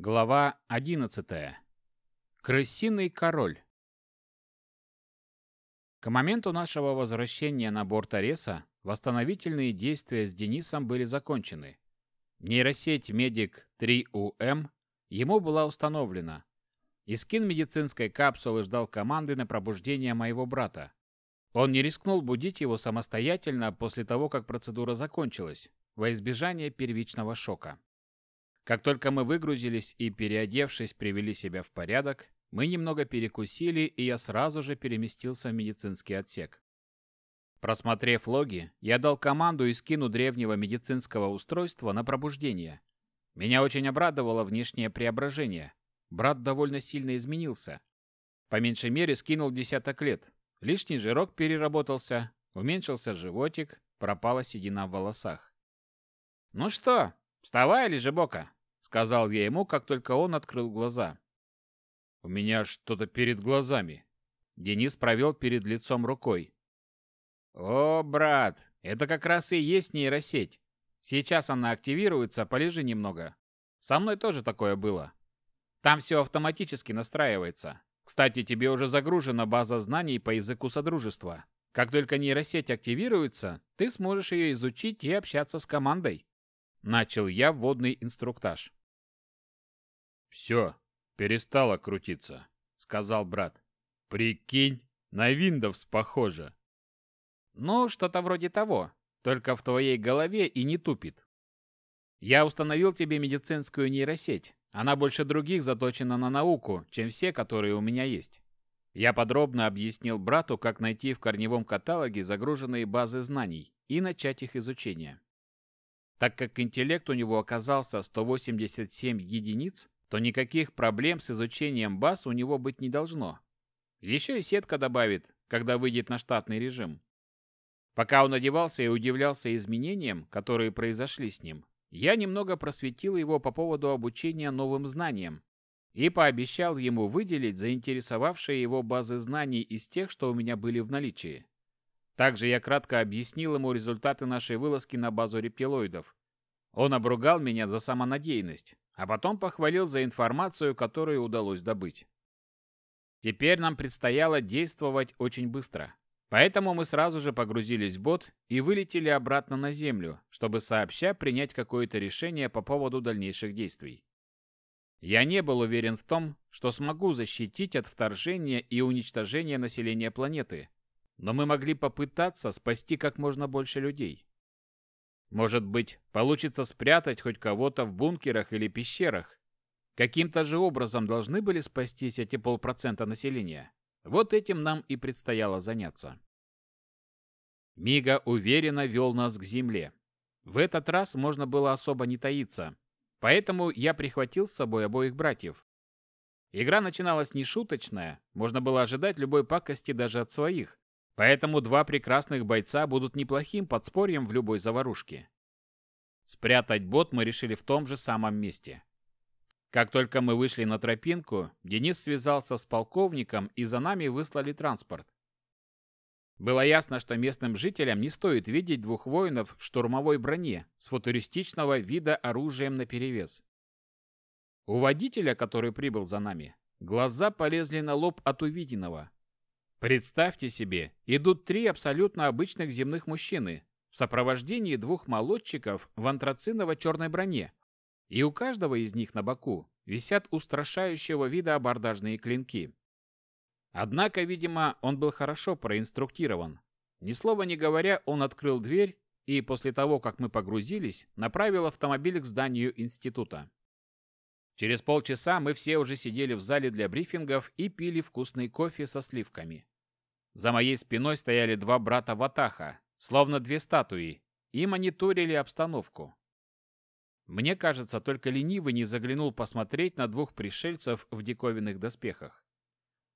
Глава 11. Крысиный король. К моменту нашего возвращения на борт Ареса восстановительные действия с Денисом были закончены. Нейросеть Медик 3УМ ему была установлена. И скин медицинской капсулы ждал команды на пробуждение моего брата. Он не рискнул будить его самостоятельно после того, как процедура закончилась, во избежание первичного шока. Как только мы выгрузились и, переодевшись, привели себя в порядок, мы немного перекусили, и я сразу же переместился в медицинский отсек. Просмотрев логи, я дал команду и скину древнего медицинского устройства на пробуждение. Меня очень обрадовало внешнее преображение. Брат довольно сильно изменился. По меньшей мере скинул десяток лет. Лишний жирок переработался, уменьшился животик, пропала седина в волосах. «Ну что, вставай, Лежебока!» Сказал я ему, как только он открыл глаза. У меня что-то перед глазами. Денис провел перед лицом рукой. О, брат, это как раз и есть нейросеть. Сейчас она активируется, полежи немного. Со мной тоже такое было. Там все автоматически настраивается. Кстати, тебе уже загружена база знаний по языку содружества. Как только нейросеть активируется, ты сможешь ее изучить и общаться с командой. Начал я вводный инструктаж. «Все, перестало крутиться», — сказал брат. «Прикинь, на Windows похоже». «Ну, что-то вроде того, только в твоей голове и не тупит. Я установил тебе медицинскую нейросеть. Она больше других заточена на науку, чем все, которые у меня есть. Я подробно объяснил брату, как найти в корневом каталоге загруженные базы знаний и начать их изучение. Так как интеллект у него оказался 187 единиц, то никаких проблем с изучением баз у него быть не должно. Еще и сетка добавит, когда выйдет на штатный режим. Пока он одевался и удивлялся изменениям, которые произошли с ним, я немного просветил его по поводу обучения новым знаниям и пообещал ему выделить заинтересовавшие его базы знаний из тех, что у меня были в наличии. Также я кратко объяснил ему результаты нашей вылазки на базу рептилоидов. Он обругал меня за самонадеянность, а потом похвалил за информацию, которую удалось добыть. Теперь нам предстояло действовать очень быстро. Поэтому мы сразу же погрузились в бот и вылетели обратно на Землю, чтобы сообща принять какое-то решение по поводу дальнейших действий. Я не был уверен в том, что смогу защитить от вторжения и уничтожения населения планеты, но мы могли попытаться спасти как можно больше людей. Может быть, получится спрятать хоть кого-то в бункерах или пещерах. Каким-то же образом должны были спастись эти полпроцента населения. Вот этим нам и предстояло заняться. Мига уверенно вел нас к земле. В этот раз можно было особо не таиться, поэтому я прихватил с собой обоих братьев. Игра начиналась нешуточная, можно было ожидать любой пакости даже от своих, Поэтому два прекрасных бойца будут неплохим подспорьем в любой заварушке. Спрятать бот мы решили в том же самом месте. Как только мы вышли на тропинку, Денис связался с полковником и за нами выслали транспорт. Было ясно, что местным жителям не стоит видеть двух воинов в штурмовой броне с футуристичного вида оружием наперевес. У водителя, который прибыл за нами, глаза полезли на лоб от увиденного. Представьте себе, идут три абсолютно обычных земных мужчины в сопровождении двух молодчиков в антрациново-черной броне, и у каждого из них на боку висят устрашающего вида абордажные клинки. Однако, видимо, он был хорошо проинструктирован. Ни слова не говоря, он открыл дверь и после того, как мы погрузились, направил автомобиль к зданию института. Через полчаса мы все уже сидели в зале для брифингов и пили вкусный кофе со сливками. За моей спиной стояли два брата Ватаха, словно две статуи, и мониторили обстановку. Мне кажется, только ленивый не заглянул посмотреть на двух пришельцев в диковинных доспехах.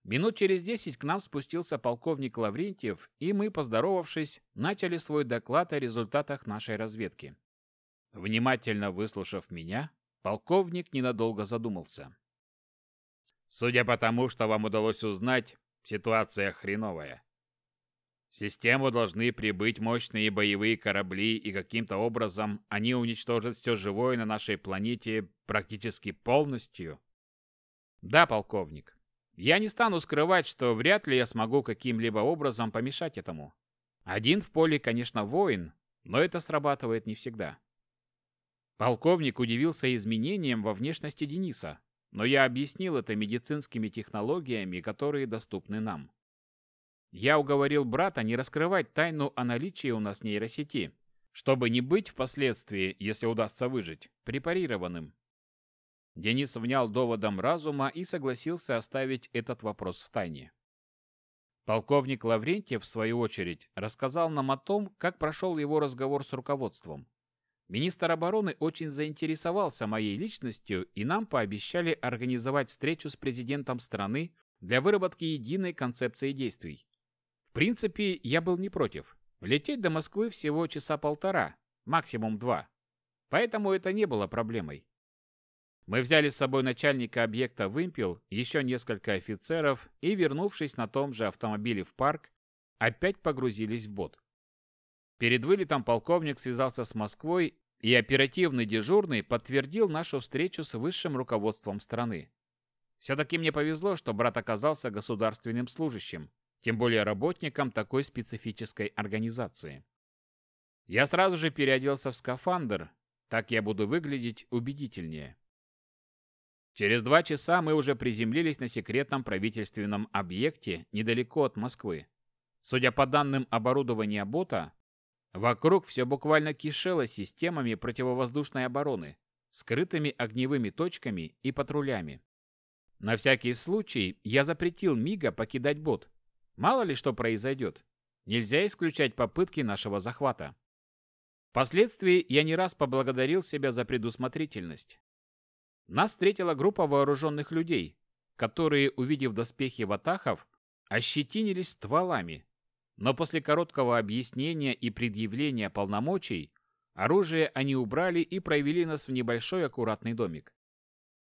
Минут через десять к нам спустился полковник Лаврентьев, и мы, поздоровавшись, начали свой доклад о результатах нашей разведки. Внимательно выслушав меня, Полковник ненадолго задумался. Судя по тому, что вам удалось узнать, ситуация хреновая. В систему должны прибыть мощные боевые корабли, и каким-то образом они уничтожат все живое на нашей планете практически полностью. Да, полковник. Я не стану скрывать, что вряд ли я смогу каким-либо образом помешать этому. Один в поле, конечно, воин, но это срабатывает не всегда. Полковник удивился изменениям во внешности Дениса, но я объяснил это медицинскими технологиями, которые доступны нам. Я уговорил брата не раскрывать тайну о наличии у нас нейросети, чтобы не быть впоследствии, если удастся выжить, препарированным. Денис внял доводом разума и согласился оставить этот вопрос в тайне. Полковник Лаврентьев, в свою очередь, рассказал нам о том, как прошел его разговор с руководством. Министр обороны очень заинтересовался моей личностью, и нам пообещали организовать встречу с президентом страны для выработки единой концепции действий. В принципе, я был не против. Лететь до Москвы всего часа полтора, максимум два. Поэтому это не было проблемой. Мы взяли с собой начальника объекта «Вымпел», еще несколько офицеров и, вернувшись на том же автомобиле в парк, опять погрузились в бот. Перед вылетом полковник связался с Москвой, и оперативный дежурный подтвердил нашу встречу с высшим руководством страны. Все-таки мне повезло, что брат оказался государственным служащим, тем более работником такой специфической организации. Я сразу же переоделся в скафандр, так я буду выглядеть убедительнее. Через два часа мы уже приземлились на секретном правительственном объекте недалеко от Москвы. Судя по данным оборудования бота, вокруг все буквально кишело системами противовоздушной обороны, скрытыми огневыми точками и патрулями. На всякий случай я запретил Мига покидать бот. Мало ли что произойдет. Нельзя исключать попытки нашего захвата. Впоследствии я не раз поблагодарил себя за предусмотрительность. Нас встретила группа вооруженных людей, которые, увидев доспехи ватахов, ощетинились стволами. Но после короткого объяснения и предъявления полномочий, оружие они убрали и провели нас в небольшой аккуратный домик.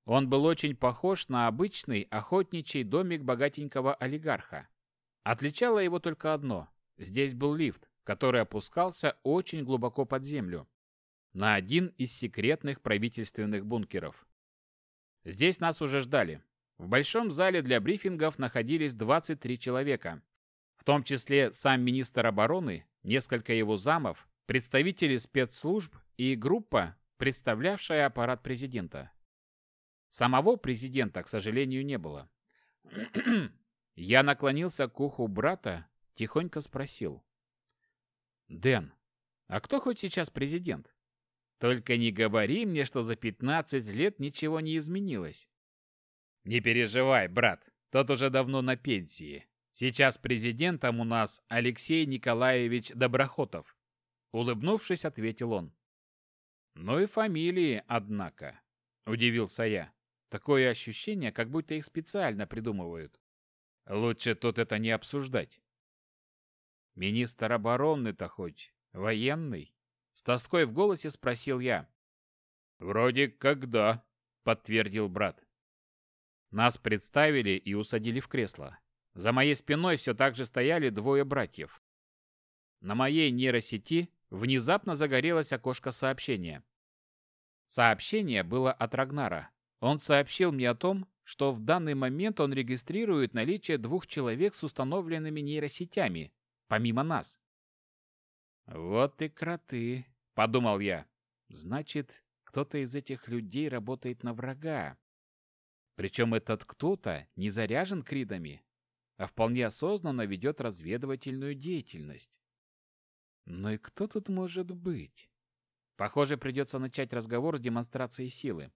Он был очень похож на обычный охотничий домик богатенького олигарха. Отличало его только одно. Здесь был лифт, который опускался очень глубоко под землю, на один из секретных правительственных бункеров. Здесь нас уже ждали. В большом зале для брифингов находились 23 человека, в том числе сам министр обороны, несколько его замов, представители спецслужб и группа, представлявшая аппарат президента. Самого президента, к сожалению, не было. Я наклонился к уху брата, тихонько спросил. «Дэн, а кто хоть сейчас президент?» Только не говори мне, что за 15 лет ничего не изменилось. Не переживай, брат, тот уже давно на пенсии. Сейчас президентом у нас Алексей Николаевич Доброхотов. Улыбнувшись, ответил он. Ну и фамилии, однако, удивился я. Такое ощущение, как будто их специально придумывают. Лучше тут это не обсуждать. Министр обороны-то хоть военный? С тоской в голосе спросил я. «Вроде как да», — подтвердил брат. Нас представили и усадили в кресло. За моей спиной все так же стояли двое братьев. На моей нейросети внезапно загорелось окошко сообщения. Сообщение было от Рагнара. Он сообщил мне о том, что в данный момент он регистрирует наличие двух человек с установленными нейросетями, помимо нас. «Вот и кроты», — подумал я. «Значит, кто-то из этих людей работает на врага. Причем этот кто-то не заряжен кридами, а вполне осознанно ведет разведывательную деятельность. Ну и кто тут может быть? Похоже, придется начать разговор с демонстрацией силы.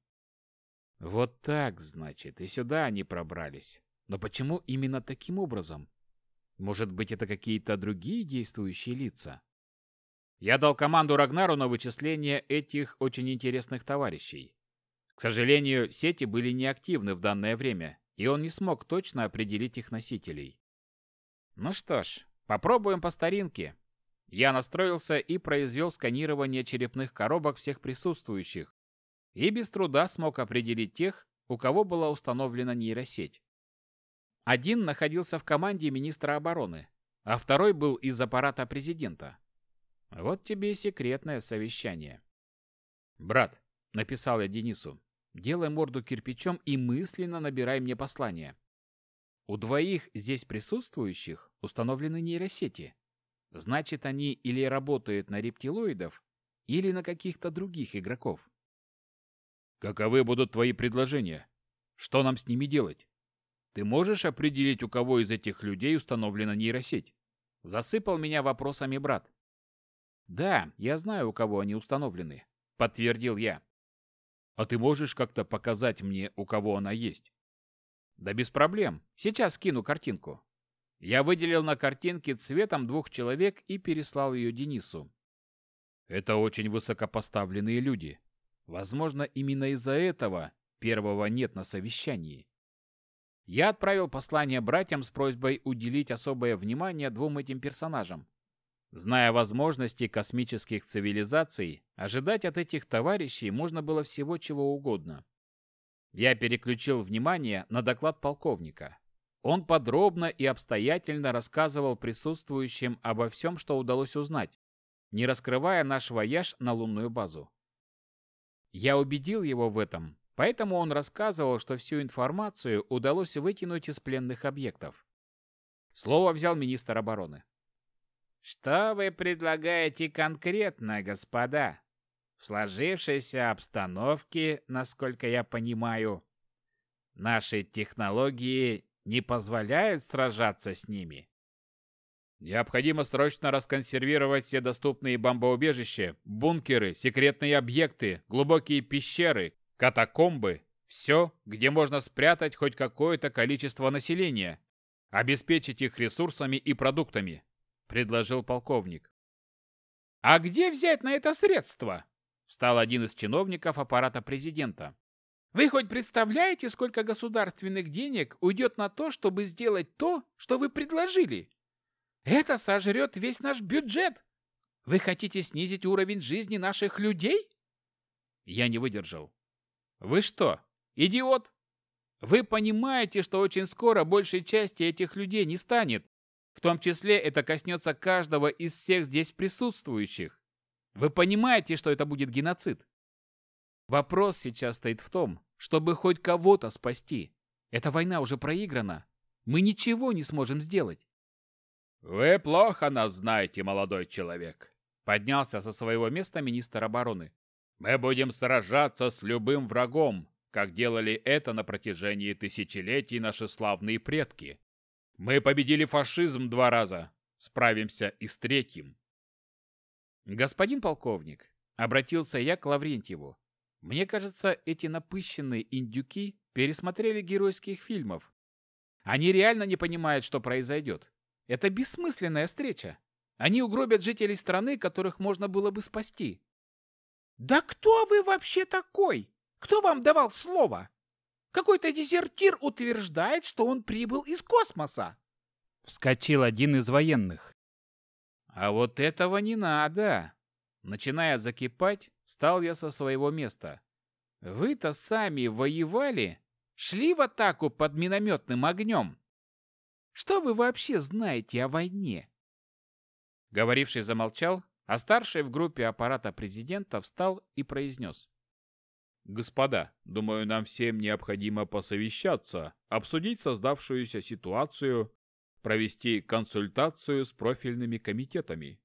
Вот так, значит, и сюда они пробрались. Но почему именно таким образом? Может быть, это какие-то другие действующие лица? Я дал команду Рагнару на вычисление этих очень интересных товарищей. К сожалению, сети были неактивны в данное время, и он не смог точно определить их носителей. Ну что ж, попробуем по старинке. Я настроился и произвел сканирование черепных коробок всех присутствующих, и без труда смог определить тех, у кого была установлена нейросеть. Один находился в команде министра обороны, а второй был из аппарата президента. Вот тебе и секретное совещание. «Брат», — написал я Денису, — «делай морду кирпичом и мысленно набирай мне послание. У двоих здесь присутствующих установлены нейросети. Значит, они или работают на рептилоидов, или на каких-то других игроков. Каковы будут твои предложения? Что нам с ними делать? Ты можешь определить, у кого из этих людей установлена нейросеть? Засыпал меня вопросами брат. Да, я знаю, у кого они установлены, подтвердил я. А ты можешь как-то показать мне, у кого она есть? Да без проблем. Сейчас скину картинку. Я выделил на картинке цветом двух человек и переслал ее Денису. Это очень высокопоставленные люди. Возможно, именно из-за этого первого нет на совещании. Я отправил послание братьям с просьбой уделить особое внимание двум этим персонажам. Зная возможности космических цивилизаций, ожидать от этих товарищей можно было всего чего угодно. Я переключил внимание на доклад полковника. Он подробно и обстоятельно рассказывал присутствующим обо всем, что удалось узнать, не раскрывая наш вояж на лунную базу. Я убедил его в этом, поэтому он рассказывал, что всю информацию удалось вытянуть из пленных объектов. Слово взял министр обороны. «Что вы предлагаете конкретно, господа?» В сложившейся обстановке, насколько я понимаю, наши технологии не позволяют сражаться с ними. Необходимо срочно расконсервировать все доступные бомбоубежища, бункеры, секретные объекты, глубокие пещеры, катакомбы, все, где можно спрятать хоть какое-то количество населения, обеспечить их ресурсами и продуктами, предложил полковник. А где взять на это средства? Встал один из чиновников аппарата президента. Вы хоть представляете, сколько государственных денег уйдет на то, чтобы сделать то, что вы предложили? Это сожрет весь наш бюджет. Вы хотите снизить уровень жизни наших людей? Я не выдержал. Вы что, идиот? Вы понимаете, что очень скоро большей части этих людей не станет. В том числе это коснется каждого из всех здесь присутствующих. Вы понимаете, что это будет геноцид? Вопрос сейчас стоит в том, чтобы хоть кого-то спасти. Эта война уже проиграна. Мы ничего не сможем сделать. Вы плохо нас знаете, молодой человек, поднялся со своего места министр обороны. Мы будем сражаться с любым врагом, как делали это на протяжении тысячелетий наши славные предки. Мы победили фашизм два раза, справимся и с третьим. «Господин полковник», — обратился я к Лаврентьеву, «мне кажется, эти напыщенные индюки пересмотрели геройских фильмов. Они реально не понимают, что произойдет. Это бессмысленная встреча. Они угробят жителей страны, которых можно было бы спасти». «Да кто вы вообще такой? Кто вам давал слово? Какой-то дезертир утверждает, что он прибыл из космоса!» Вскочил один из военных. А вот этого не надо. Начиная закипать, встал я со своего места. Вы-то сами воевали, шли в атаку под минометным огнем. Что вы вообще знаете о войне? Говоривший замолчал, а старший в группе аппарата президента встал и произнес. «Господа, думаю, нам всем необходимо посовещаться, обсудить создавшуюся ситуацию провести консультацию с профильными комитетами.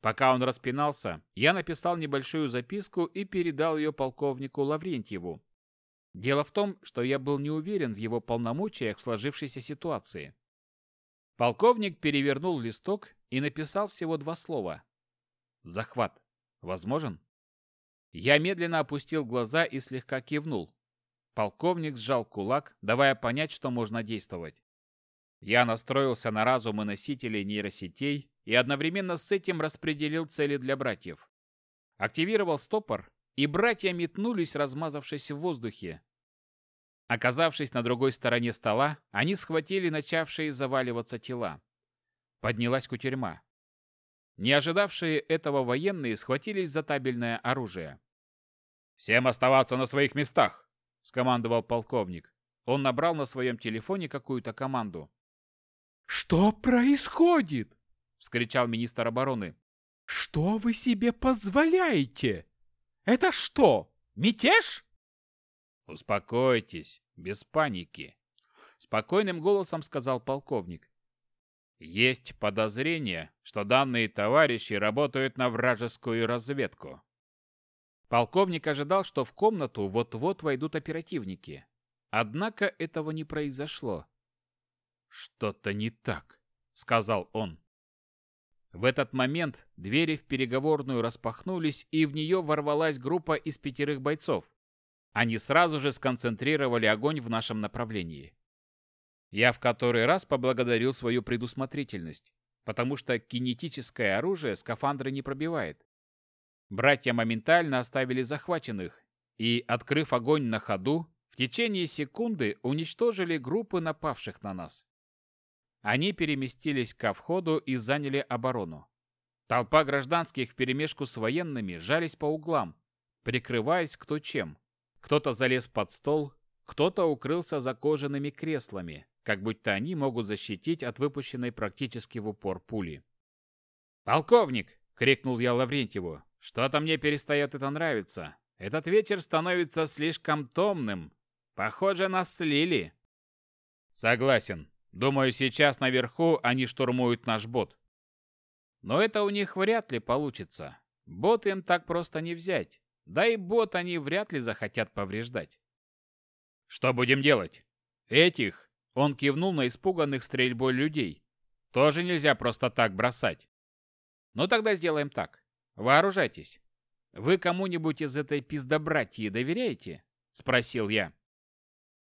Пока он распинался, я написал небольшую записку и передал ее полковнику Лаврентьеву. Дело в том, что я был не уверен в его полномочиях в сложившейся ситуации. Полковник перевернул листок и написал всего два слова. «Захват. Возможен?» Я медленно опустил глаза и слегка кивнул. Полковник сжал кулак, давая понять, что можно действовать. Я настроился на разумы носителей нейросетей и одновременно с этим распределил цели для братьев. Активировал стопор, и братья метнулись, размазавшись в воздухе. Оказавшись на другой стороне стола, они схватили начавшие заваливаться тела. Поднялась кутерьма. Не ожидавшие этого военные схватились за табельное оружие. «Всем оставаться на своих местах!» – скомандовал полковник. Он набрал на своем телефоне какую-то команду. «Что происходит?» — вскричал министр обороны. «Что вы себе позволяете? Это что, мятеж?» «Успокойтесь, без паники», — спокойным голосом сказал полковник. «Есть подозрение, что данные товарищи работают на вражескую разведку». Полковник ожидал, что в комнату вот-вот войдут оперативники. Однако этого не произошло. «Что-то не так», — сказал он. В этот момент двери в переговорную распахнулись, и в нее ворвалась группа из пятерых бойцов. Они сразу же сконцентрировали огонь в нашем направлении. Я в который раз поблагодарил свою предусмотрительность, потому что кинетическое оружие скафандры не пробивает. Братья моментально оставили захваченных и, открыв огонь на ходу, в течение секунды уничтожили группы напавших на нас. Они переместились ко входу и заняли оборону. Толпа гражданских вперемешку с военными жались по углам, прикрываясь кто чем. Кто-то залез под стол, кто-то укрылся за кожаными креслами, как будто они могут защитить от выпущенной практически в упор пули. «Полковник!» — крикнул я Лаврентьеву. «Что-то мне перестает это нравиться. Этот вечер становится слишком томным. Похоже, нас слили». «Согласен. Думаю, сейчас наверху они штурмуют наш бот». «Но это у них вряд ли получится. Бот им так просто не взять. Да и бот они вряд ли захотят повреждать. Что будем делать? Этих, он кивнул на испуганных стрельбой людей, тоже нельзя просто так бросать. Ну тогда сделаем так. Вооружайтесь. Вы кому-нибудь из этой пиздобратьи доверяете? Спросил я.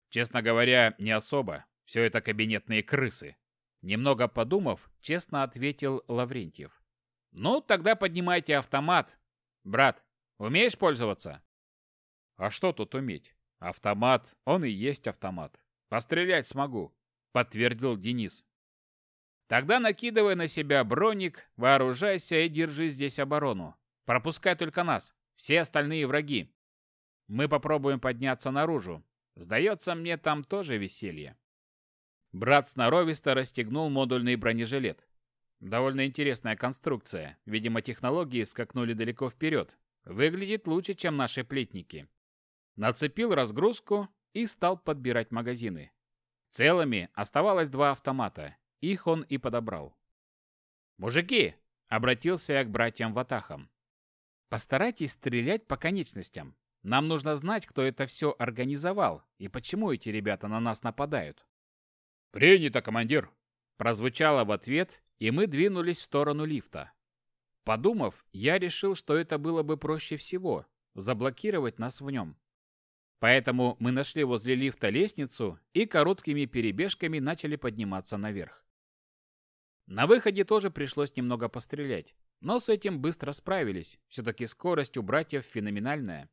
Честно говоря, не особо. Все это кабинетные крысы. Немного подумав, честно ответил Лаврентьев. Ну, тогда поднимайте автомат. Брат, Умеешь пользоваться? А что тут уметь? Автомат, он и есть автомат. Пострелять смогу, подтвердил Денис. Тогда накидывай на себя броник, вооружайся и держи здесь оборону. Пропускай только нас, все остальные враги. Мы попробуем подняться наружу. Сдается мне, там тоже веселье. Брат сноровисто расстегнул модульный бронежилет. Довольно интересная конструкция. Видимо, технологии скакнули далеко вперед, Выглядит лучше, чем наши плетники. Нацепил разгрузку и стал подбирать магазины. Целыми оставалось два автомата. Их он и подобрал. «Мужики!» — обратился я к братьям Ватахам. «Постарайтесь стрелять по конечностям. Нам нужно знать, кто это все организовал и почему эти ребята на нас нападают». «Принято, командир!» Прозвучало в ответ, и мы двинулись в сторону лифта. Подумав, я решил, что это было бы проще всего – заблокировать нас в нем. Поэтому мы нашли возле лифта лестницу и короткими перебежками начали подниматься наверх. На выходе тоже пришлось немного пострелять, но с этим быстро справились, все-таки скорость у братьев феноменальная.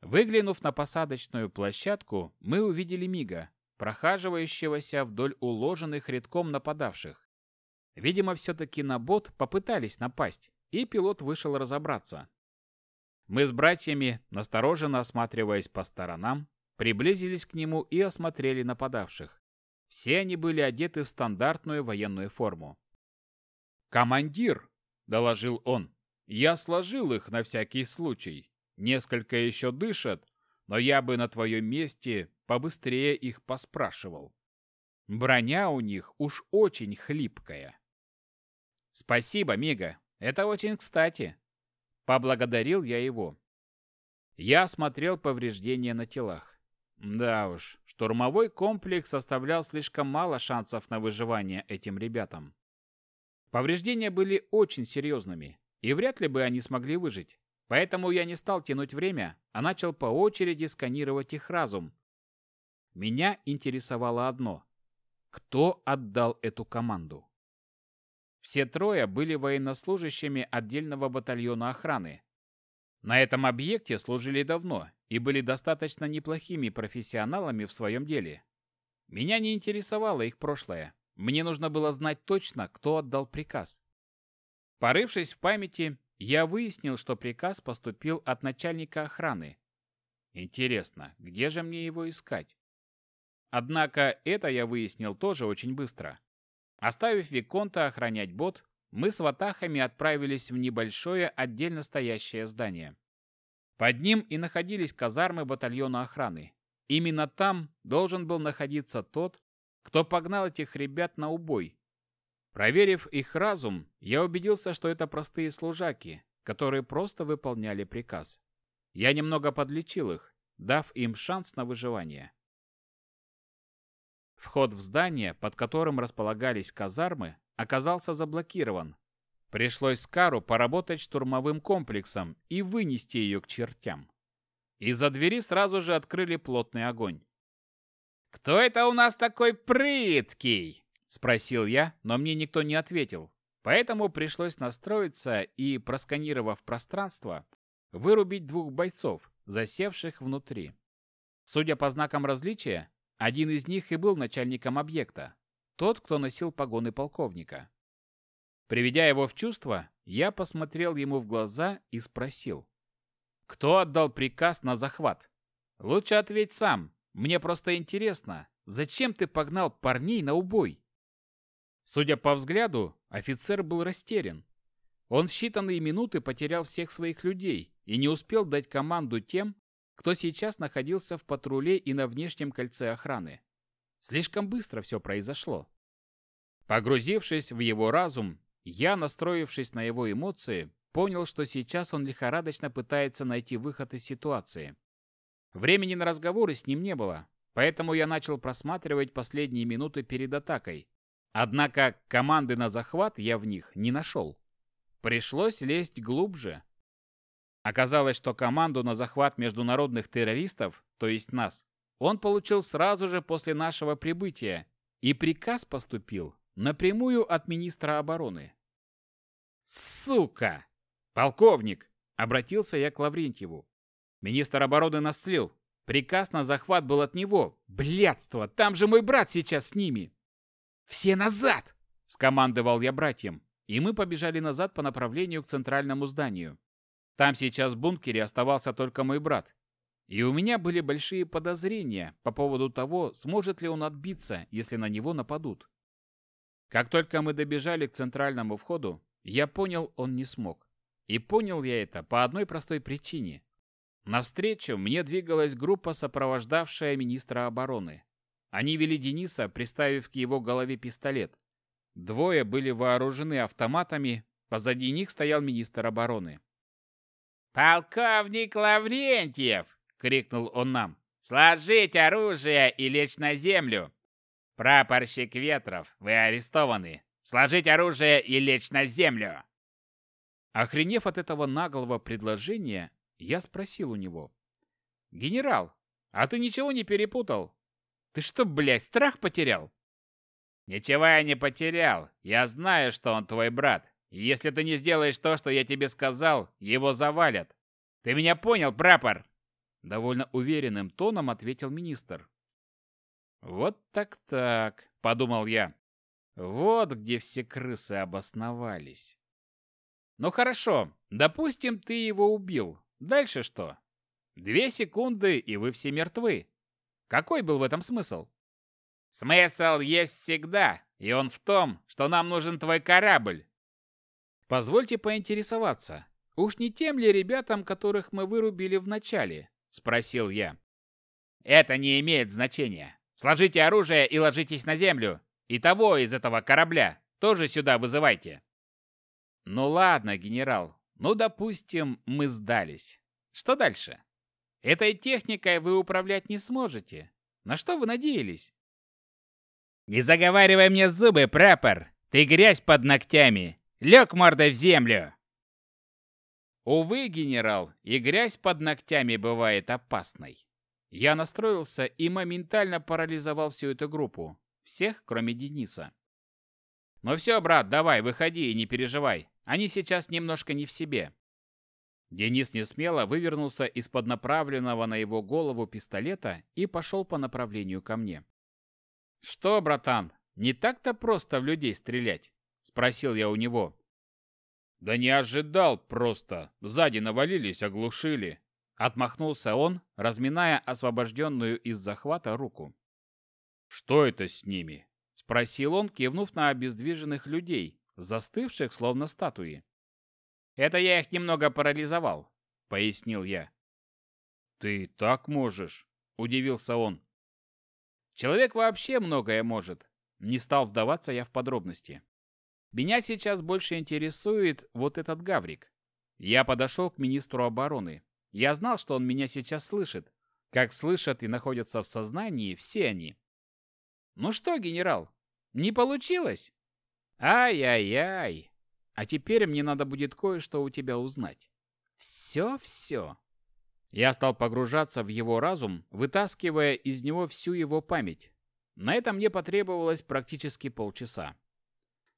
Выглянув на посадочную площадку, мы увидели Мига, прохаживающегося вдоль уложенных рядком нападавших. Видимо, все-таки на бот попытались напасть, и пилот вышел разобраться. Мы с братьями, настороженно осматриваясь по сторонам, приблизились к нему и осмотрели нападавших. Все они были одеты в стандартную военную форму. «Командир!» – доложил он. «Я сложил их на всякий случай. Несколько еще дышат, но я бы на твоем месте побыстрее их поспрашивал. Броня у них уж очень хлипкая». Спасибо, Мига. Это очень кстати. Поблагодарил я его. Я осмотрел повреждения на телах. Да уж, штурмовой комплекс оставлял слишком мало шансов на выживание этим ребятам. Повреждения были очень серьезными, и вряд ли бы они смогли выжить. Поэтому я не стал тянуть время, а начал по очереди сканировать их разум. Меня интересовало одно. Кто отдал эту команду? Все трое были военнослужащими отдельного батальона охраны. На этом объекте служили давно и были достаточно неплохими профессионалами в своем деле. Меня не интересовало их прошлое. Мне нужно было знать точно, кто отдал приказ. Порывшись в памяти, я выяснил, что приказ поступил от начальника охраны. Интересно, где же мне его искать? Однако это я выяснил тоже очень быстро. Оставив Виконта охранять бот, мы с ватахами отправились в небольшое отдельно стоящее здание. Под ним и находились казармы батальона охраны. Именно там должен был находиться тот, кто погнал этих ребят на убой. Проверив их разум, я убедился, что это простые служаки, которые просто выполняли приказ. Я немного подлечил их, дав им шанс на выживание. Вход в здание, под которым располагались казармы, оказался заблокирован. Пришлось Скару поработать штурмовым комплексом и вынести ее к чертям. Из-за двери сразу же открыли плотный огонь. «Кто это у нас такой прыткий?» – спросил я, но мне никто не ответил. Поэтому пришлось настроиться и, просканировав пространство, вырубить двух бойцов, засевших внутри. Судя по знакам различия, один из них и был начальником объекта, тот, кто носил погоны полковника. Приведя его в чувство, я посмотрел ему в глаза и спросил. «Кто отдал приказ на захват? Лучше ответь сам. Мне просто интересно, зачем ты погнал парней на убой?» Судя по взгляду, офицер был растерян. Он в считанные минуты потерял всех своих людей и не успел дать команду тем, кто сейчас находился в патруле и на внешнем кольце охраны. Слишком быстро все произошло. Погрузившись в его разум, я, настроившись на его эмоции, понял, что сейчас он лихорадочно пытается найти выход из ситуации. Времени на разговоры с ним не было, поэтому я начал просматривать последние минуты перед атакой. Однако команды на захват я в них не нашел. Пришлось лезть глубже, Оказалось, что команду на захват международных террористов, то есть нас, он получил сразу же после нашего прибытия, и приказ поступил напрямую от министра обороны. «Сука! Полковник!» — обратился я к Лаврентьеву. «Министр обороны нас слил. Приказ на захват был от него. Блядство! Там же мой брат сейчас с ними!» «Все назад!» — скомандовал я братьям, и мы побежали назад по направлению к центральному зданию. Там сейчас в бункере оставался только мой брат. И у меня были большие подозрения по поводу того, сможет ли он отбиться, если на него нападут. Как только мы добежали к центральному входу, я понял, он не смог. И понял я это по одной простой причине. Навстречу мне двигалась группа, сопровождавшая министра обороны. Они вели Дениса, приставив к его голове пистолет. Двое были вооружены автоматами, позади них стоял министр обороны. «Полковник Лаврентьев!» — крикнул он нам. «Сложить оружие и лечь на землю! Прапорщик Ветров, вы арестованы! Сложить оружие и лечь на землю!» Охренев от этого наглого предложения, я спросил у него. «Генерал, а ты ничего не перепутал? Ты что, блядь, страх потерял?» «Ничего я не потерял. Я знаю, что он твой брат. Если ты не сделаешь то, что я тебе сказал, его завалят. Ты меня понял, прапор?» Довольно уверенным тоном ответил министр. «Вот так-так», — подумал я. «Вот где все крысы обосновались». «Ну хорошо, допустим, ты его убил. Дальше что? Две секунды, и вы все мертвы. Какой был в этом смысл?» «Смысл есть всегда, и он в том, что нам нужен твой корабль. Позвольте поинтересоваться, уж не тем ли ребятам, которых мы вырубили в начале? Спросил я. Это не имеет значения. Сложите оружие и ложитесь на землю. И того из этого корабля тоже сюда вызывайте. Ну ладно, генерал. Ну, допустим, мы сдались. Что дальше? Этой техникой вы управлять не сможете. На что вы надеялись? Не заговаривай мне зубы, прапор. Ты грязь под ногтями. Лег мордой в землю!» Увы, генерал, и грязь под ногтями бывает опасной. Я настроился и моментально парализовал всю эту группу. Всех, кроме Дениса. «Ну все, брат, давай, выходи и не переживай. Они сейчас немножко не в себе». Денис несмело вывернулся из-под направленного на его голову пистолета и пошел по направлению ко мне. «Что, братан, не так-то просто в людей стрелять?» — спросил я у него. «Да не ожидал просто. Сзади навалились, оглушили». Отмахнулся он, разминая освобожденную из захвата руку. «Что это с ними?» — Спросил он, кивнув на обездвиженных людей, застывших словно статуи. «Это я их немного парализовал», — пояснил я. «Ты так можешь?» — удивился он. «Человек вообще многое может», — не стал вдаваться я в подробности. «Меня сейчас больше интересует вот этот гаврик». Я подошел к министру обороны. Я знал, что он меня сейчас слышит, как слышат и находятся в сознании все они. «Ну что, генерал, не получилось?» «Ай-яй-яй! А теперь мне надо будет кое-что у тебя узнать. Все-все». Я стал погружаться в его разум, вытаскивая из него всю его память. На это мне потребовалось практически полчаса.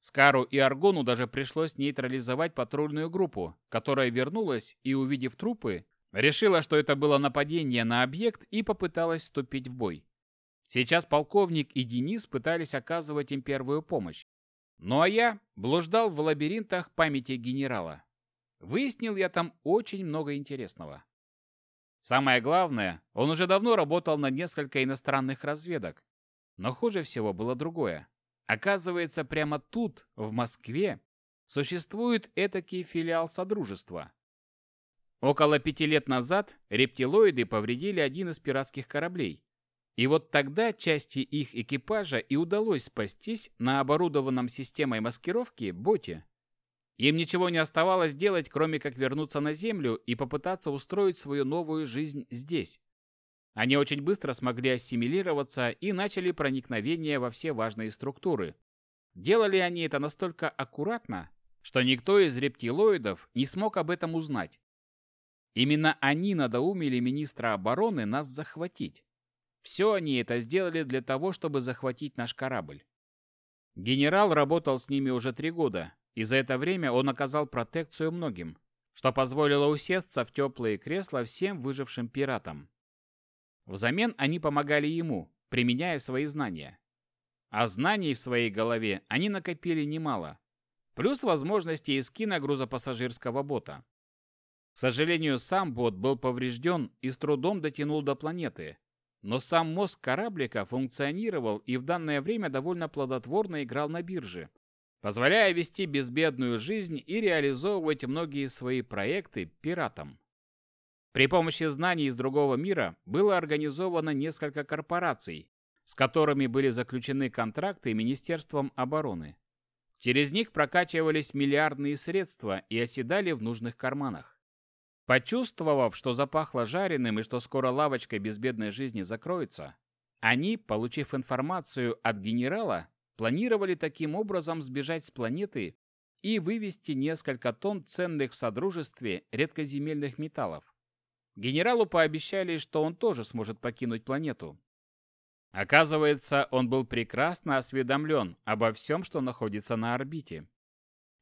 Скару и Аргону даже пришлось нейтрализовать патрульную группу, которая вернулась и, увидев трупы, решила, что это было нападение на объект и попыталась вступить в бой. Сейчас полковник и Денис пытались оказывать им первую помощь. Ну а я блуждал в лабиринтах памяти генерала. Выяснил я там очень много интересного. Самое главное, он уже давно работал на несколько иностранных разведок. Но хуже всего было другое. Оказывается, прямо тут, в Москве, существует этакий филиал Содружества. Около пяти лет назад рептилоиды повредили один из пиратских кораблей. И вот тогда части их экипажа и удалось спастись на оборудованном системой маскировки боте. Им ничего не оставалось делать, кроме как вернуться на Землю и попытаться устроить свою новую жизнь здесь. Они очень быстро смогли ассимилироваться и начали проникновение во все важные структуры. Делали они это настолько аккуратно, что никто из рептилоидов не смог об этом узнать. Именно они надоумили министра обороны нас захватить. Все они это сделали для того, чтобы захватить наш корабль. Генерал работал с ними уже три года, и за это время он оказал протекцию многим, что позволило усесться в теплые кресла всем выжившим пиратам. Взамен они помогали ему, применяя свои знания. А знаний в своей голове они накопили немало, плюс возможности и скина грузопассажирского бота. К сожалению, сам бот был поврежден и с трудом дотянул до планеты, но сам мозг кораблика функционировал и в данное время довольно плодотворно играл на бирже, позволяя вести безбедную жизнь и реализовывать многие свои проекты пиратам. При помощи знаний из другого мира было организовано несколько корпораций, с которыми были заключены контракты Министерством обороны. Через них прокачивались миллиардные средства и оседали в нужных карманах. Почувствовав, что запахло жареным и что скоро лавочка безбедной жизни закроется, они, получив информацию от генерала, планировали таким образом сбежать с планеты и вывести несколько тонн ценных в Содружестве редкоземельных металлов. Генералу пообещали, что он тоже сможет покинуть планету. Оказывается, он был прекрасно осведомлен обо всем, что находится на орбите.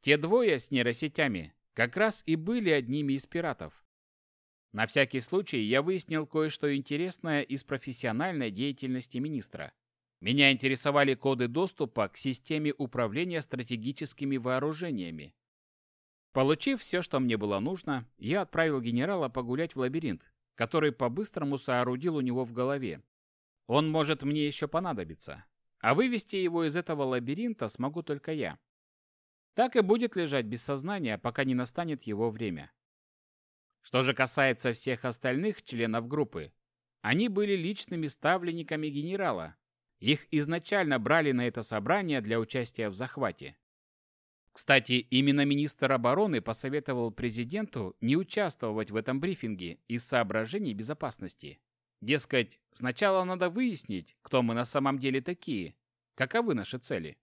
Те двое с нейросетями как раз и были одними из пиратов. На всякий случай я выяснил кое-что интересное из профессиональной деятельности министра. Меня интересовали коды доступа к системе управления стратегическими вооружениями. Получив все, что мне было нужно, я отправил генерала погулять в лабиринт, который по-быстрому соорудил у него в голове. Он может мне еще понадобиться. А вывести его из этого лабиринта смогу только я так и будет лежать без сознания, пока не настанет его время. Что же касается всех остальных членов группы, они были личными ставленниками генерала. Их изначально брали на это собрание для участия в захвате. Кстати, именно министр обороны посоветовал президенту не участвовать в этом брифинге из соображений безопасности. Дескать, сначала надо выяснить, кто мы на самом деле такие, каковы наши цели.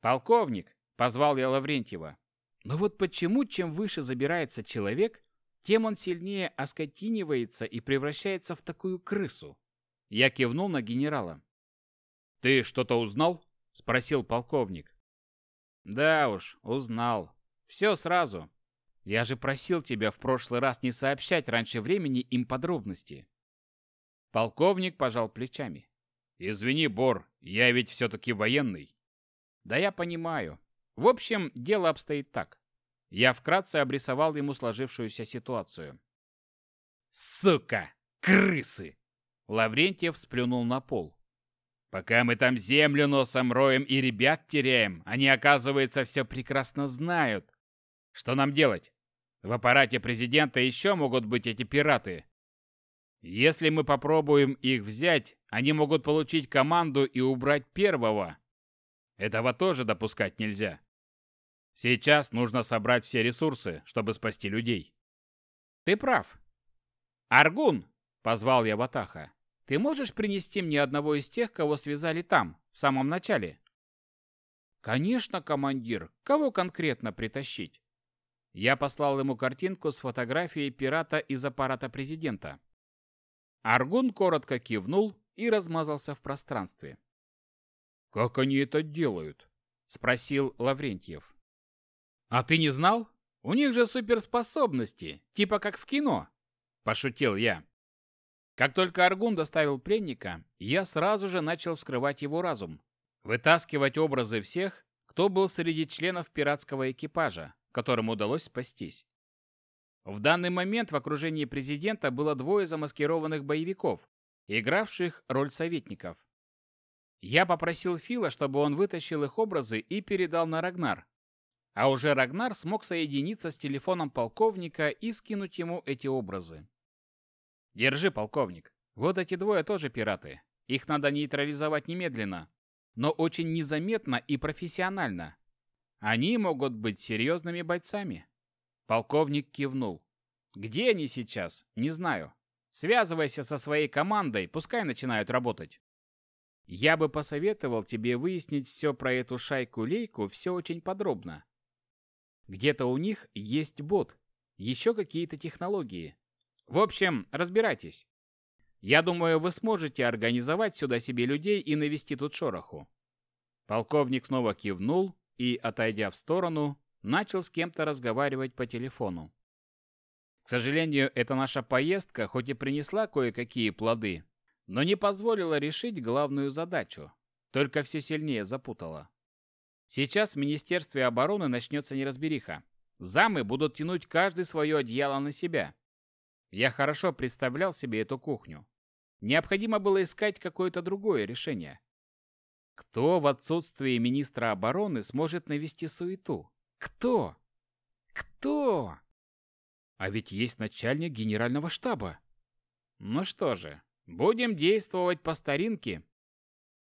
«Полковник, Позвал я Лаврентьева. Но вот почему, чем выше забирается человек, тем он сильнее оскотинивается и превращается в такую крысу. Я кивнул на генерала. «Ты что-то узнал?» — спросил полковник. «Да уж, узнал. Все сразу. Я же просил тебя в прошлый раз не сообщать раньше времени им подробности». Полковник пожал плечами. «Извини, Бор, я ведь все-таки военный». «Да я понимаю. В общем, дело обстоит так. Я вкратце обрисовал ему сложившуюся ситуацию. «Сука! Крысы!» Лаврентьев сплюнул на пол. Пока мы там землю носом роем и ребят теряем, они, оказывается, все прекрасно знают. Что нам делать? В аппарате президента еще могут быть эти пираты. Если мы попробуем их взять, они могут получить команду и убрать первого. Этого тоже допускать нельзя. Сейчас нужно собрать все ресурсы, чтобы спасти людей. Ты прав. Аргун, позвал я Ватаха. Ты можешь принести мне одного из тех, кого связали там, в самом начале? Конечно, командир. Кого конкретно притащить? Я послал ему картинку с фотографией пирата из аппарата президента. Аргун коротко кивнул и размазался в пространстве. «Как они это делают?» – спросил Лаврентьев. «А ты не знал? У них же суперспособности, типа как в кино!» – пошутил я. Как только Аргун доставил пленника, я сразу же начал вскрывать его разум, вытаскивать образы всех, кто был среди членов пиратского экипажа, которым удалось спастись. В данный момент в окружении президента было двое замаскированных боевиков, игравших роль советников. Я попросил Фила, чтобы он вытащил их образы и передал на Рагнар. А уже Рагнар смог соединиться с телефоном полковника и скинуть ему эти образы. Держи, полковник. Вот эти двое тоже пираты. Их надо нейтрализовать немедленно, но очень незаметно и профессионально. Они могут быть серьезными бойцами. Полковник кивнул. Где они сейчас? Не знаю. Связывайся со своей командой, пускай начинают работать. Я бы посоветовал тебе выяснить все про эту шайку-лейку, все очень подробно. Где-то у них есть бот, еще какие-то технологии. В общем, разбирайтесь. Я думаю, вы сможете организовать сюда себе людей и навести тут шороху. Полковник снова кивнул и, отойдя в сторону, начал с кем-то разговаривать по телефону. К сожалению, эта наша поездка хоть и принесла кое-какие плоды, но не позволила решить главную задачу, только все сильнее запутала. Сейчас в Министерстве обороны начнется неразбериха. Замы будут тянуть каждый свое одеяло на себя, я хорошо представлял себе эту кухню. Необходимо было искать какое-то другое решение. Кто в отсутствии министра обороны сможет навести суету? Кто? Кто? А ведь есть начальник генерального штаба. Ну что же, будем действовать по старинке.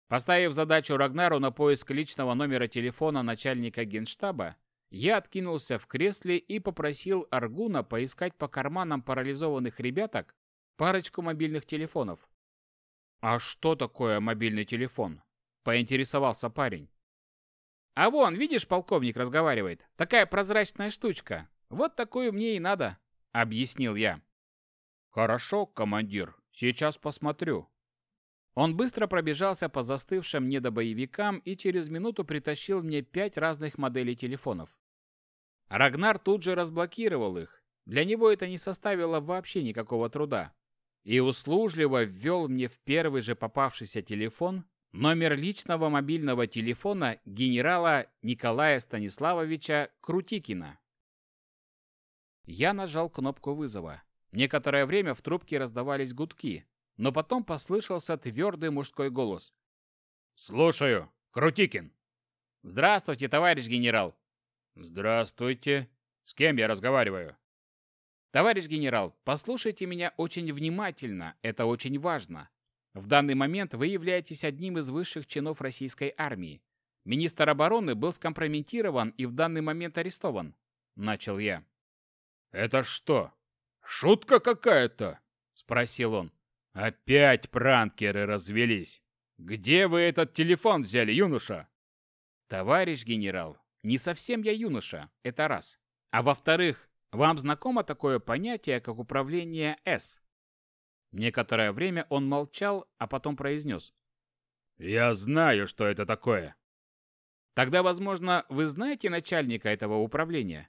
Поставив задачу Рагнару на поиск личного номера телефона начальника генштаба, я откинулся в кресле и попросил Аргуна поискать по карманам парализованных ребяток парочку мобильных телефонов. «А что такое мобильный телефон?» – поинтересовался парень. «А вон, видишь, полковник разговаривает. Такая прозрачная штучка. Вот такую мне и надо», – объяснил я. «Хорошо, командир. Сейчас посмотрю». Он быстро пробежался по застывшим недобоевикам и через минуту притащил мне пять разных моделей телефонов. Рагнар тут же разблокировал их. Для него это не составило вообще никакого труда. И услужливо ввел мне в первый же попавшийся телефон номер личного мобильного телефона генерала Николая Станиславовича Крутикина. Я нажал кнопку вызова. Некоторое время в трубке раздавались гудки, но потом послышался твердый мужской голос. «Слушаю, Крутикин!» «Здравствуйте, товарищ генерал!» «Здравствуйте. С кем я разговариваю?» «Товарищ генерал, послушайте меня очень внимательно, это очень важно. В данный момент вы являетесь одним из высших чинов российской армии. Министр обороны был скомпрометирован и в данный момент арестован», – начал я. «Это что, шутка какая-то?» – спросил он. «Опять пранкеры развелись. Где вы этот телефон взяли, юноша?» «Товарищ генерал, не совсем я юноша, это раз. А во-вторых, вам знакомо такое понятие, как управление С? Некоторое время он молчал, а потом произнес. «Я знаю, что это такое». «Тогда, возможно, вы знаете начальника этого управления?»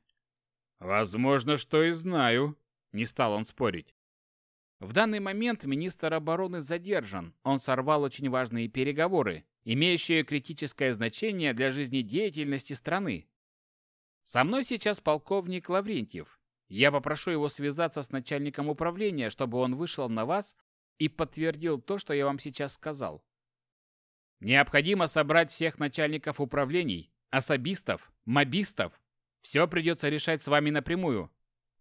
«Возможно, что и знаю», — не стал он спорить. В данный момент министр обороны задержан. Он сорвал очень важные переговоры, имеющие критическое значение для жизнедеятельности страны. Со мной сейчас полковник Лаврентьев. Я попрошу его связаться с начальником управления, чтобы он вышел на вас и подтвердил то, что я вам сейчас сказал. Необходимо собрать всех начальников управлений, особистов, мобистов. Все придется решать с вами напрямую.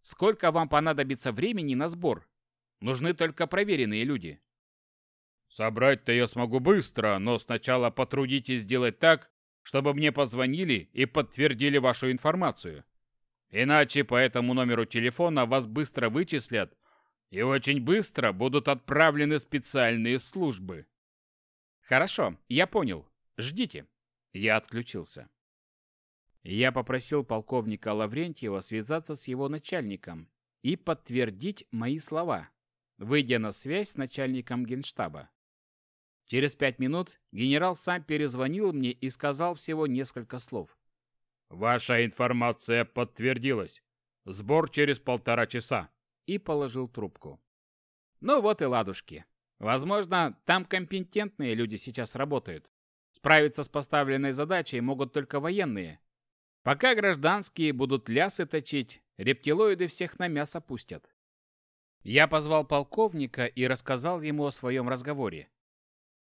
Сколько вам понадобится времени на сбор? Нужны только проверенные люди. Собрать-то я смогу быстро, но сначала потрудитесь сделать так, чтобы мне позвонили и подтвердили вашу информацию. Иначе по этому номеру телефона вас быстро вычислят и очень быстро будут отправлены специальные службы. Хорошо, я понял. Ждите. Я отключился. Я попросил полковника Лаврентьева связаться с его начальником и подтвердить мои слова, выйдя на связь с начальником генштаба. Через пять минут генерал сам перезвонил мне и сказал всего несколько слов. «Ваша информация подтвердилась. Сбор через полтора часа». И положил трубку. Ну вот и ладушки. Возможно, там компетентные люди сейчас работают. Справиться с поставленной задачей могут только военные. Пока гражданские будут лясы точить, рептилоиды всех на мясо пустят. Я позвал полковника и рассказал ему о своем разговоре.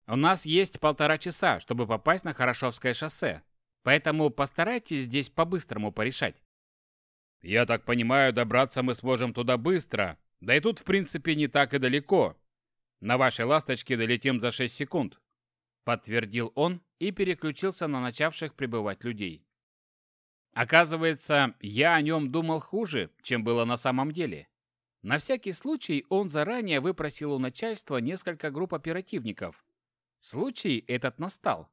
У нас есть полтора часа, чтобы попасть на Хорошовское шоссе. Поэтому постарайтесь здесь по-быстрому порешать. Я так понимаю, добраться мы сможем туда быстро. Да и тут, в принципе, не так и далеко. На вашей ласточке долетим за 6 секунд. Подтвердил он и переключился на начавших прибывать людей. Оказывается, я о нем думал хуже, чем было на самом деле. На всякий случай он заранее выпросил у начальства несколько групп оперативников, Случай этот настал.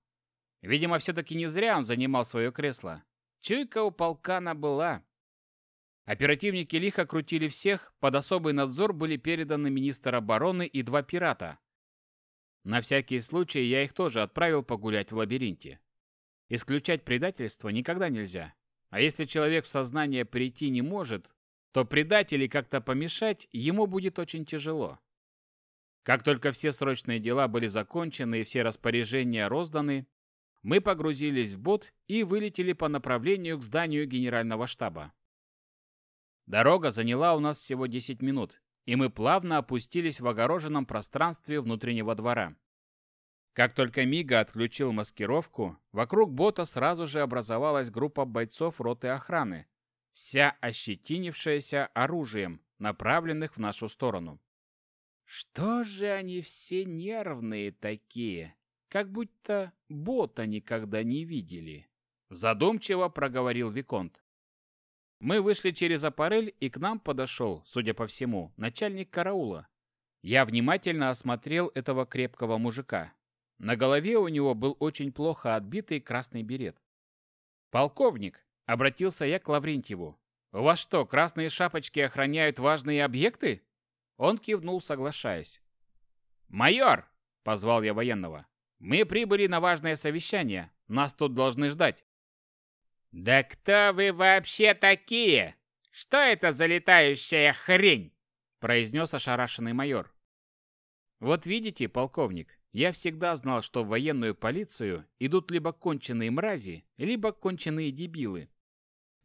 Видимо, все-таки не зря он занимал свое кресло. Чуйка у полкана была. Оперативники лихо крутили всех, под особый надзор были переданы министр обороны и два пирата. На всякий случай я их тоже отправил погулять в лабиринте. Исключать предательство никогда нельзя. А если человек в сознание прийти не может, то предать или как-то помешать ему будет очень тяжело. Как только все срочные дела были закончены и все распоряжения розданы, мы погрузились в бот и вылетели по направлению к зданию генерального штаба. Дорога заняла у нас всего 10 минут, и мы плавно опустились в огороженном пространстве внутреннего двора. Как только Мига отключил маскировку, вокруг бота сразу же образовалась группа бойцов роты охраны, вся ощетинившаяся оружием, направленных в нашу сторону. Что же они все нервные такие, как будто бота никогда не видели? Задумчиво проговорил Виконт. Мы вышли через аппарель, и к нам подошел, судя по всему, начальник караула. Я внимательно осмотрел этого крепкого мужика. На голове у него был очень плохо отбитый красный берет. «Полковник», — обратился я к Лаврентьеву, — «у вас что, красные шапочки охраняют важные объекты?» Он кивнул, соглашаясь. «Майор!» – позвал я военного. «Мы прибыли на важное совещание. Нас тут должны ждать». «Да кто вы вообще такие? Что это за летающая хрень?» – произнес ошарашенный майор. «Вот видите, полковник, я всегда знал, что в военную полицию идут либо конченые мрази, либо конченые дебилы.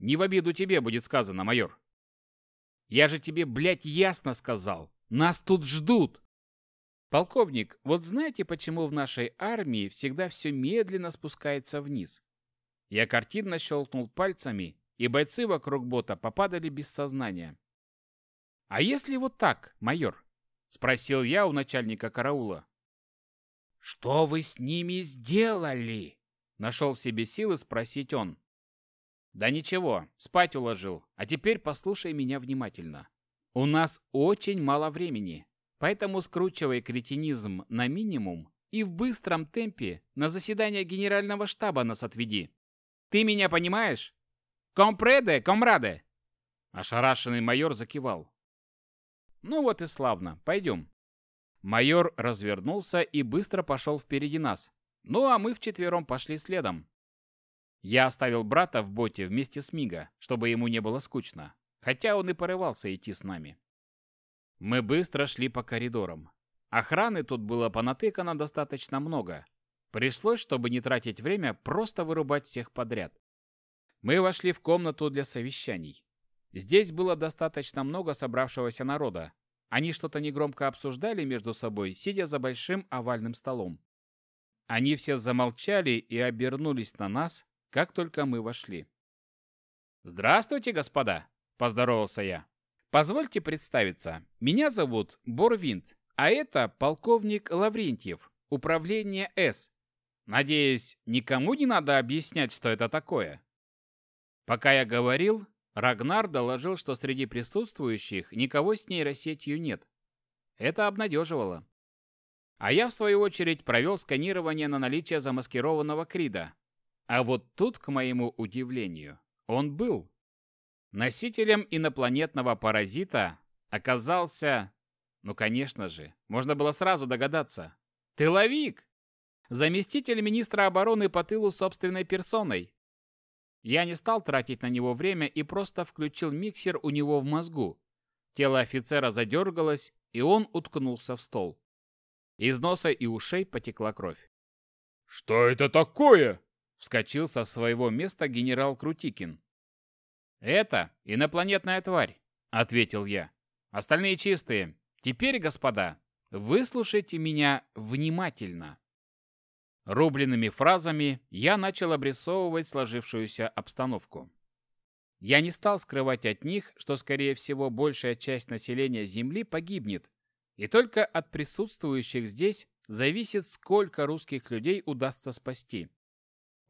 Не в обиду тебе будет сказано, майор. Я же тебе, блядь, ясно сказал. Нас тут ждут. Полковник, вот знаете, почему в нашей армии всегда все медленно спускается вниз? Я картинно щелкнул пальцами, и бойцы вокруг бота попадали без сознания. «А если вот так, майор?» – спросил я у начальника караула. «Что вы с ними сделали?» – нашел в себе силы спросить он. Да ничего, спать уложил. А теперь послушай меня внимательно. У нас очень мало времени, поэтому скручивай кретинизм на минимум и в быстром темпе на заседание генерального штаба нас отведи. Ты меня понимаешь? Компреде, комраде!» Ошарашенный майор закивал. «Ну вот и славно, пойдем». Майор развернулся и быстро пошел впереди нас. Ну а мы вчетвером пошли следом. Я оставил брата в боте вместе с Мига, чтобы ему не было скучно, хотя он и порывался идти с нами. Мы быстро шли по коридорам. Охраны тут было понатыкано достаточно много. Пришлось, чтобы не тратить время, просто вырубать всех подряд. Мы вошли в комнату для совещаний. Здесь было достаточно много собравшегося народа. Они что-то негромко обсуждали между собой, сидя за большим овальным столом. Они все замолчали и обернулись на нас, как только мы вошли. «Здравствуйте, господа!» – поздоровался я. «Позвольте представиться. Меня зовут Борвинт, а это полковник Лаврентьев, управление С. Надеюсь, никому не надо объяснять, что это такое?» Пока я говорил, Рагнар доложил, что среди присутствующих никого с нейросетью нет. Это обнадеживало. А я, в свою очередь, провел сканирование на наличие замаскированного Крида. А вот тут, к моему удивлению, он был. Носителем инопланетного паразита оказался... Ну, конечно же, можно было сразу догадаться. Тыловик! Заместитель министра обороны по тылу собственной персоной. Я не стал тратить на него время и просто включил миксер у него в мозгу. Тело офицера задергалось, и он уткнулся в стол. Из носа и ушей потекла кровь. «Что это такое?» — вскочил со своего места генерал Крутикин. «Это инопланетная тварь», — ответил я. «Остальные чистые. Теперь, господа, выслушайте меня внимательно». Рубленными фразами я начал обрисовывать сложившуюся обстановку. Я не стал скрывать от них, что, скорее всего, большая часть населения Земли погибнет, и только от присутствующих здесь зависит, сколько русских людей удастся спасти.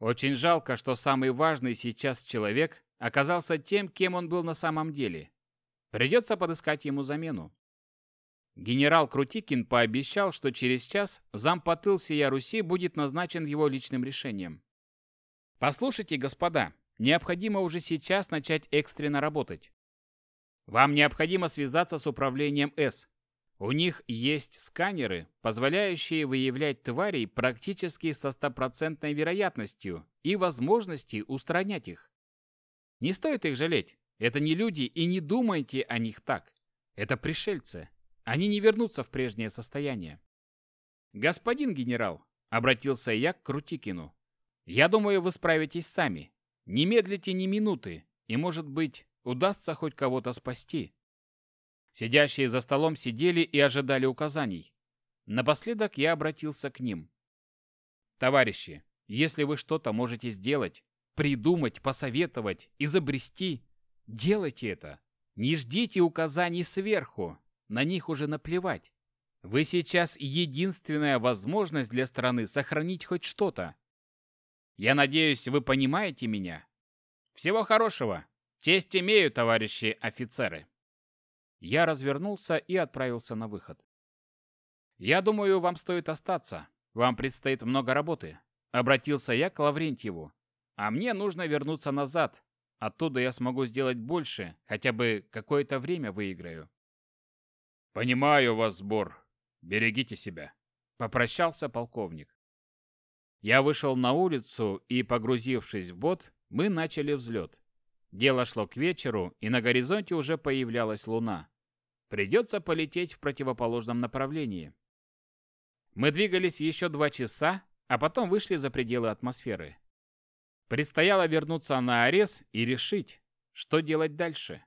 Очень жалко, что самый важный сейчас человек оказался тем, кем он был на самом деле. Придется подыскать ему замену. Генерал Крутикин пообещал, что через час зампотыл всея Руси будет назначен его личным решением. Послушайте, господа, необходимо уже сейчас начать экстренно работать. Вам необходимо связаться с управлением С. У них есть сканеры, позволяющие выявлять тварей практически со стопроцентной вероятностью и возможности устранять их. Не стоит их жалеть. Это не люди, и не думайте о них так. Это пришельцы. Они не вернутся в прежнее состояние. «Господин генерал», — обратился я к Крутикину, — «я думаю, вы справитесь сами. Не медлите ни минуты, и, может быть, удастся хоть кого-то спасти». Сидящие за столом сидели и ожидали указаний. Напоследок я обратился к ним. «Товарищи, если вы что-то можете сделать, придумать, посоветовать, изобрести, делайте это. Не ждите указаний сверху, на них уже наплевать. Вы сейчас единственная возможность для страны сохранить хоть что-то. Я надеюсь, вы понимаете меня. Всего хорошего. Честь имею, товарищи офицеры. Я развернулся и отправился на выход. Я думаю, вам стоит остаться. Вам предстоит много работы. Обратился я к Лаврентьеву. А мне нужно вернуться назад. Оттуда я смогу сделать больше, хотя бы какое-то время выиграю. «Понимаю вас, Бор. Берегите себя», — попрощался полковник. Я вышел на улицу, и, погрузившись в бот, мы начали взлет. Дело шло к вечеру, и на горизонте уже появлялась луна. Придется полететь в противоположном направлении. Мы двигались еще два часа, а потом вышли за пределы атмосферы. Предстояло вернуться на Арес и решить, что делать дальше.